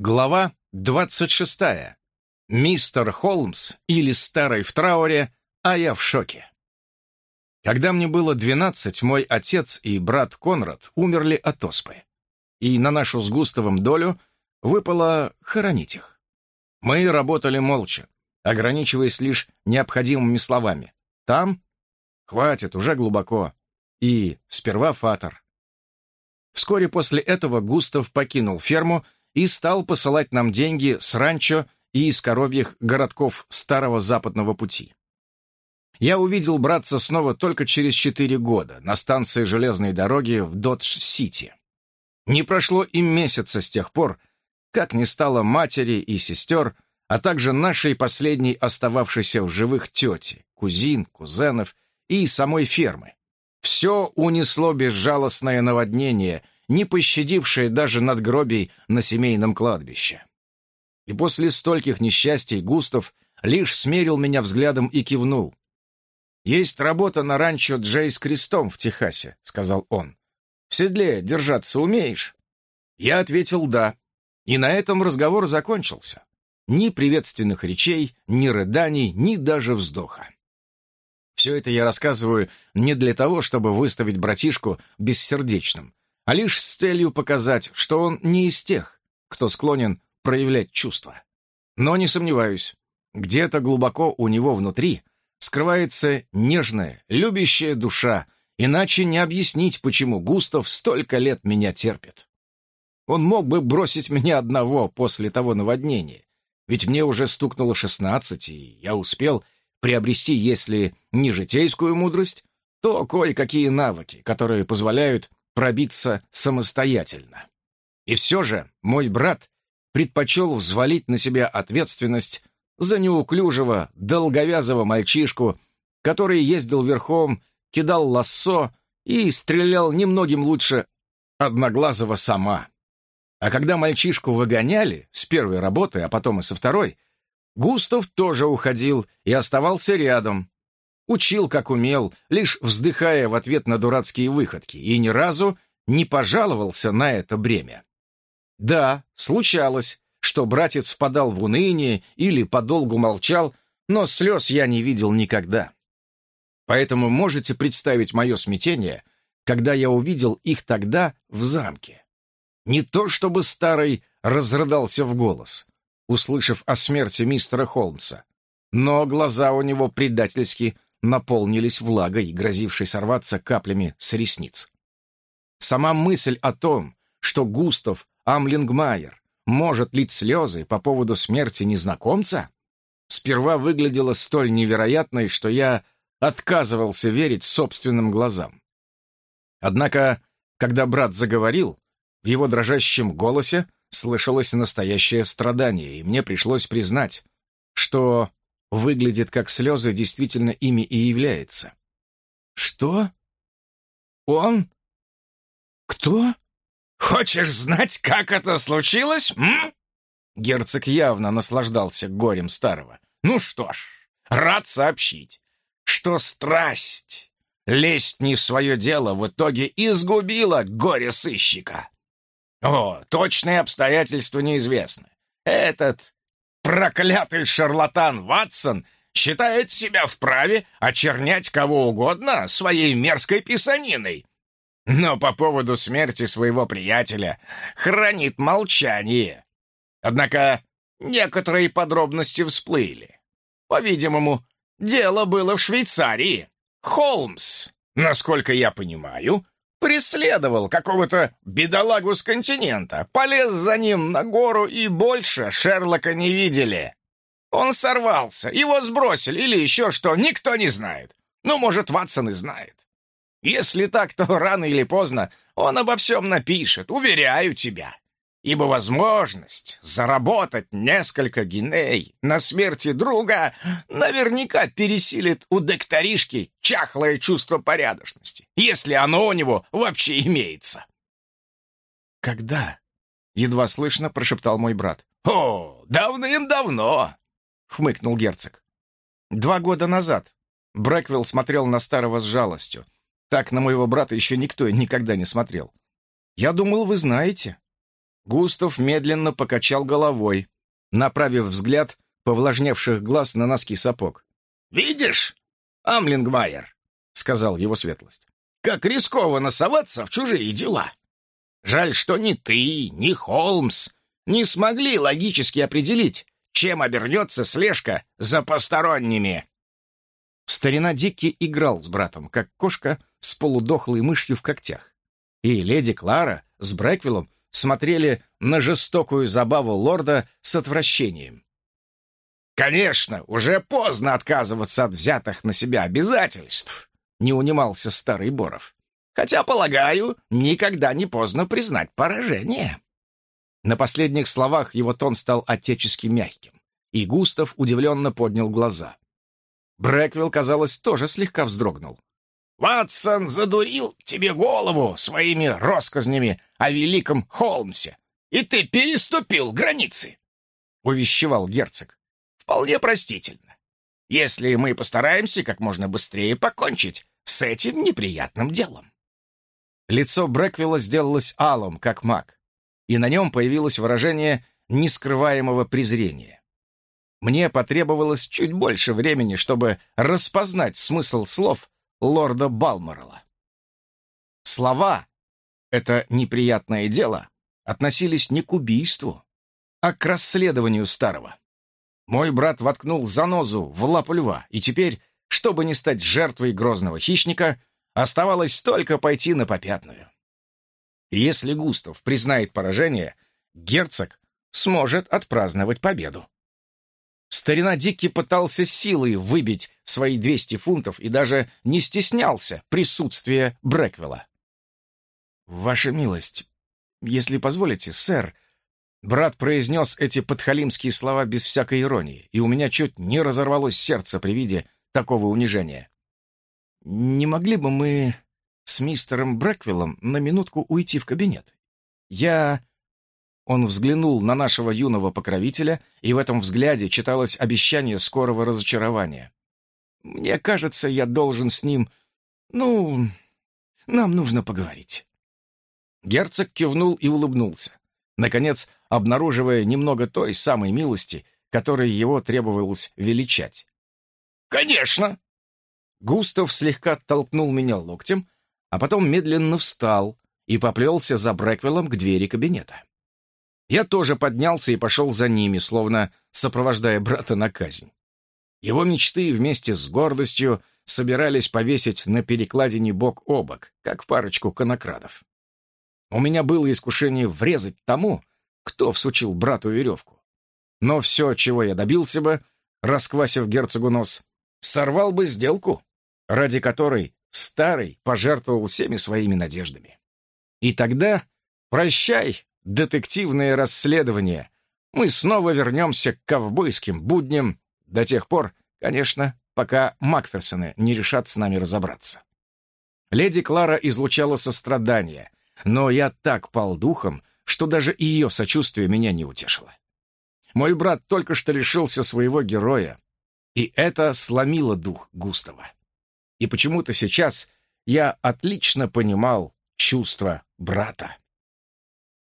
Глава 26. Мистер Холмс или Старый в трауре, а я в шоке. Когда мне было 12, мой отец и брат Конрад умерли от оспы. И на нашу с Густавом долю выпало хоронить их. Мы работали молча, ограничиваясь лишь необходимыми словами. Там? Хватит, уже глубоко. И сперва фатер. Вскоре после этого Густав покинул ферму и стал посылать нам деньги с ранчо и из коровьих городков Старого Западного пути. Я увидел братца снова только через четыре года на станции железной дороги в Додж-Сити. Не прошло и месяца с тех пор, как не стало матери и сестер, а также нашей последней остававшейся в живых тети, кузин, кузенов и самой фермы. Все унесло безжалостное наводнение — не пощадившая даже надгробий на семейном кладбище. И после стольких несчастий Густав лишь смерил меня взглядом и кивнул. «Есть работа на ранчо Джей с крестом в Техасе», — сказал он. «В седле держаться умеешь?» Я ответил «да». И на этом разговор закончился. Ни приветственных речей, ни рыданий, ни даже вздоха. Все это я рассказываю не для того, чтобы выставить братишку бессердечным, а лишь с целью показать, что он не из тех, кто склонен проявлять чувства. Но не сомневаюсь, где-то глубоко у него внутри скрывается нежная, любящая душа, иначе не объяснить, почему Густав столько лет меня терпит. Он мог бы бросить меня одного после того наводнения, ведь мне уже стукнуло шестнадцать, и я успел приобрести, если не житейскую мудрость, то кое-какие навыки, которые позволяют пробиться самостоятельно. И все же мой брат предпочел взвалить на себя ответственность за неуклюжего, долговязого мальчишку, который ездил верхом, кидал лассо и стрелял немногим лучше одноглазого сама. А когда мальчишку выгоняли с первой работы, а потом и со второй, Густав тоже уходил и оставался рядом, Учил, как умел, лишь вздыхая в ответ на дурацкие выходки, и ни разу не пожаловался на это бремя. Да, случалось, что братец впадал в уныние или подолгу молчал, но слез я не видел никогда. Поэтому можете представить мое смятение, когда я увидел их тогда в замке. Не то чтобы старый разрыдался в голос, услышав о смерти мистера Холмса, но глаза у него предательски наполнились влагой, грозившей сорваться каплями с ресниц. Сама мысль о том, что Густав Амлингмайер может лить слезы по поводу смерти незнакомца, сперва выглядела столь невероятной, что я отказывался верить собственным глазам. Однако, когда брат заговорил, в его дрожащем голосе слышалось настоящее страдание, и мне пришлось признать, что выглядит как слезы, действительно ими и является. «Что? Он? Кто? Хочешь знать, как это случилось, м?» Герцог явно наслаждался горем старого. «Ну что ж, рад сообщить, что страсть, лезть не в свое дело, в итоге изгубила горе-сыщика. О, точные обстоятельства неизвестны. Этот проклятый шарлатан Ватсон считает себя вправе очернять кого угодно своей мерзкой писаниной. Но по поводу смерти своего приятеля хранит молчание. Однако некоторые подробности всплыли. По-видимому, дело было в Швейцарии. Холмс, насколько я понимаю, Преследовал какого-то бедолагу с континента, полез за ним на гору и больше Шерлока не видели. Он сорвался, его сбросили или еще что, никто не знает. Ну, может, Ватсон и знает. Если так, то рано или поздно он обо всем напишет, уверяю тебя ибо возможность заработать несколько гиней на смерти друга наверняка пересилит у докторишки чахлое чувство порядочности, если оно у него вообще имеется. «Когда?» — едва слышно прошептал мой брат. «О, давным-давно!» — хмыкнул герцог. «Два года назад». Брэквилл смотрел на старого с жалостью. Так на моего брата еще никто никогда не смотрел. «Я думал, вы знаете». Густав медленно покачал головой, направив взгляд повлажневших глаз на носки сапог. «Видишь, Амлингмайер», — сказал его светлость, — «как рискованно соваться в чужие дела. Жаль, что ни ты, ни Холмс не смогли логически определить, чем обернется слежка за посторонними». Старина Дикки играл с братом, как кошка с полудохлой мышью в когтях. И леди Клара с Брэквиллом смотрели на жестокую забаву лорда с отвращением. «Конечно, уже поздно отказываться от взятых на себя обязательств», — не унимался старый Боров. «Хотя, полагаю, никогда не поздно признать поражение». На последних словах его тон стал отечески мягким, и Густав удивленно поднял глаза. Брэквилл, казалось, тоже слегка вздрогнул. «Ватсон задурил тебе голову своими россказнями о великом Холмсе, и ты переступил границы!» — увещевал герцог вполне простительно, если мы постараемся как можно быстрее покончить с этим неприятным делом. Лицо Брэквилла сделалось алым, как маг, и на нем появилось выражение нескрываемого презрения. Мне потребовалось чуть больше времени, чтобы распознать смысл слов лорда Балморала. Слова «это неприятное дело» относились не к убийству, а к расследованию старого. Мой брат воткнул занозу в лапу льва, и теперь, чтобы не стать жертвой грозного хищника, оставалось только пойти на попятную. Если Густав признает поражение, герцог сможет отпраздновать победу. Старина Дикки пытался силой выбить свои 200 фунтов и даже не стеснялся присутствия Брэквилла. «Ваша милость, если позволите, сэр», Брат произнес эти подхалимские слова без всякой иронии, и у меня чуть не разорвалось сердце при виде такого унижения. «Не могли бы мы с мистером Брэквиллом на минутку уйти в кабинет? Я...» Он взглянул на нашего юного покровителя, и в этом взгляде читалось обещание скорого разочарования. «Мне кажется, я должен с ним... Ну, нам нужно поговорить». Герцог кивнул и улыбнулся. Наконец, обнаруживая немного той самой милости, которой его требовалось величать. «Конечно!» Густав слегка толкнул меня локтем, а потом медленно встал и поплелся за Брэквиллом к двери кабинета. Я тоже поднялся и пошел за ними, словно сопровождая брата на казнь. Его мечты вместе с гордостью собирались повесить на перекладине бок о бок, как парочку конокрадов. У меня было искушение врезать тому, кто всучил брату веревку. Но все, чего я добился бы, расквасив герцогу нос, сорвал бы сделку, ради которой старый пожертвовал всеми своими надеждами. И тогда прощай, детективное расследование, мы снова вернемся к ковбойским будням до тех пор, конечно, пока Макферсоны не решат с нами разобраться. Леди Клара излучала сострадание, но я так пал духом, что даже ее сочувствие меня не утешило. Мой брат только что лишился своего героя, и это сломило дух Густава. И почему-то сейчас я отлично понимал чувства брата.